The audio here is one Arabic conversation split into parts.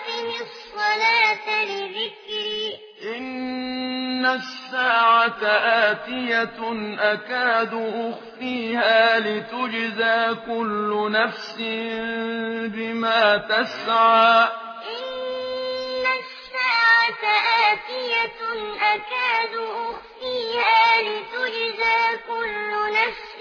وأقم الصلاة لذكري. إن الساعة آتية أكاد أخفيها لتجزى كل نفس بما تسعى. إن الساعة آتية أكاد أخفيها لتجزى كل نفس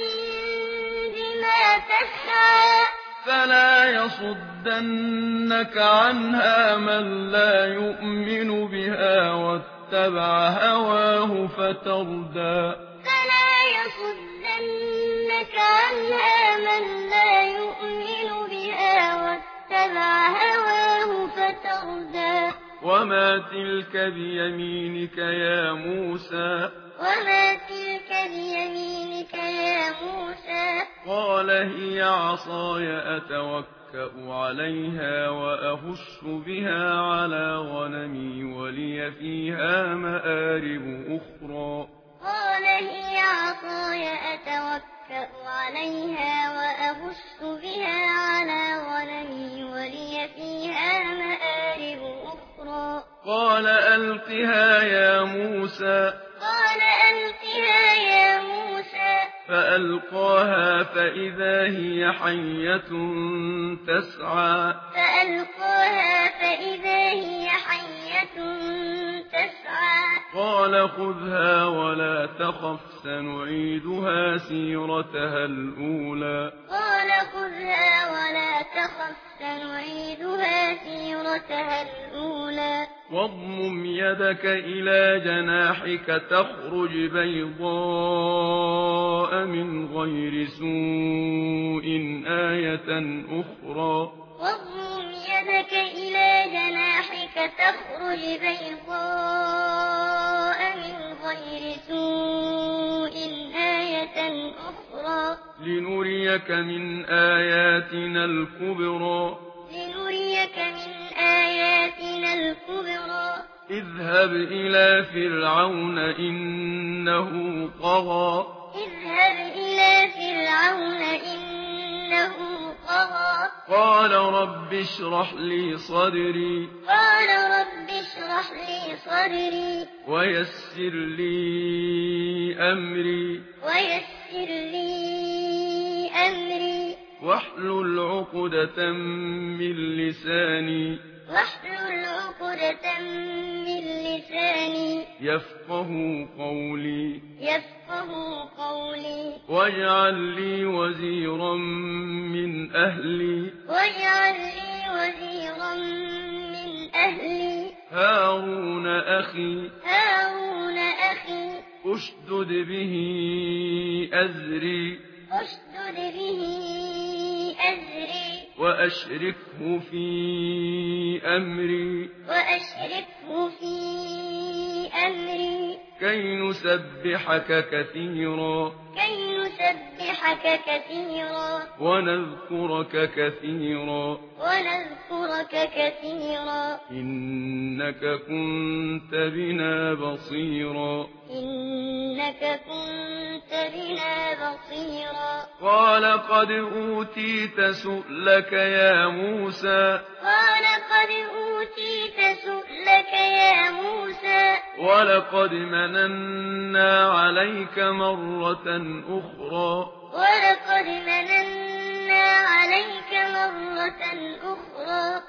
فلا يصدنك عنها من لا يؤمن بها واتبع هواه فتردى. فلا يصدنك عنها من لا يؤمن بها واتبع هواه فتردى. وما تلك بيمينك يا موسى. وما هي عصاي أتوكأ عليها وأهش بها على غنمي ولي فيها مآرب أخرى. قال هي عصاي أتوكأ عليها وأهش بها على غنمي ولي فيها مآرب أخرى. قال ألقها يا موسى. فألقاها فإذا هي حية تسعى. فألقاها فإذا هي حية تسعى. قال خذها ولا تخف سنعيدها سيرتها الأولى. قال خذها ولا تخف سنعيدها سيرتها الأولى واضمم يدك إلى جناحك تخرج بيضاء من غير سوء آية أخرى. واضمم يدك إلى جناحك تخرج بيضاء الكبرى لنريك من آياتنا الكبرى. لنريك من آياتنا الكبرى. اذهب إلى فرعون إنه طغى. اذهب إلى فرعون إنه طغى. قال رب اشرح لي صدري. قال رب اشرح لي صدري ويسر لي أمري ويسر لي أمري واحلل عقدة من لساني واحلل عقدة من لساني يفقه قولي يفقه قولي واجعل لي وزيرا من أهلي واجعل لي هارون أخي هارون أخي أشدد به أزري أشدد به أزري وأشركه في أمري. وأشركه في أمري. كي نسبحك كثيرا. كي نسبحك كثيرا. ونذكرك كثيرا. ونذكرك كثيرا. إنك كنت بنا بصيرا. إنك كنت بنا بصيرا. قال قد أوتيت سؤلك يا موسى. قال قد أوتيت سؤلك يا موسى. وَلَقَدْ مَنَنَّا عَلَيْكَ مَرَّةً أُخْرَى. وَلَقَدْ مَنَنَّا عَلَيْكَ مَرَّةً أُخْرَى.